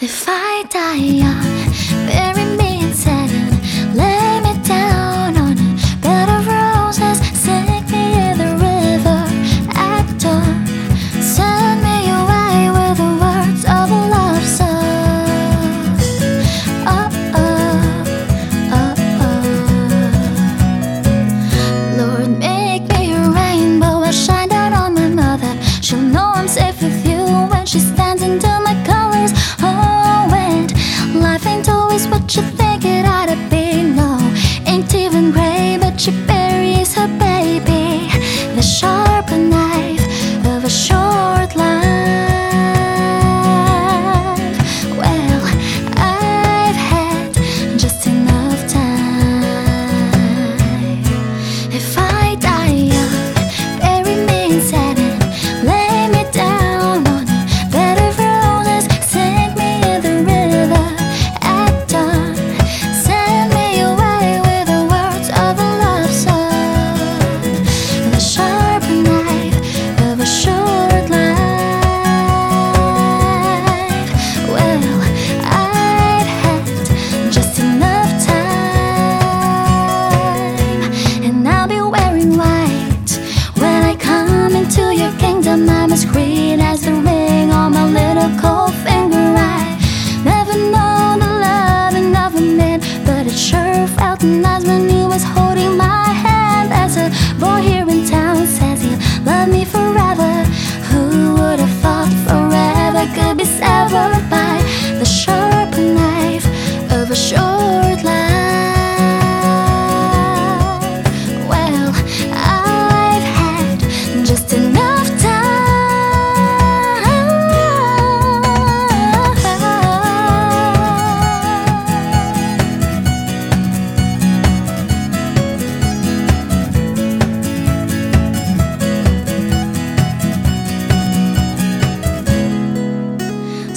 If I die young, bury me your kingdom. I'm as green as the ring on my little cold finger. I never known the loving of a man, but it sure felt nice when he was holding my hand. As a boy here in town says he'll love me forever. Who would have thought forever could be severed by the sharp knife of a short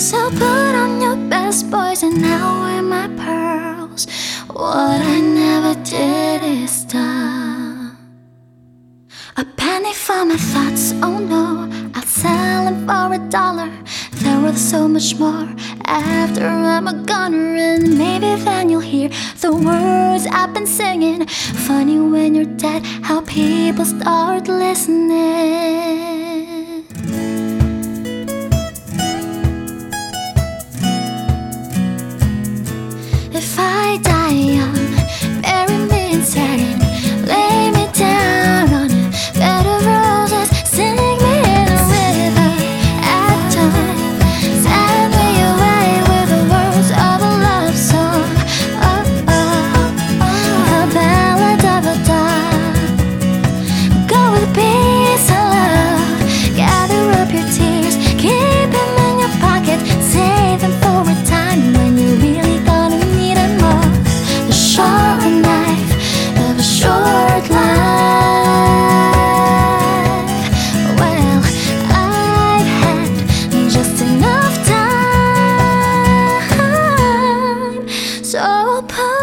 So put on your best boys and I'll wear my pearls. What I never did is done. A penny for my thoughts, oh no, I'll sell them for a dollar. They're worth so much more after I'm a goner, and maybe then you'll hear the words I've been singing. Funny when you're dead, how people start listening. 怕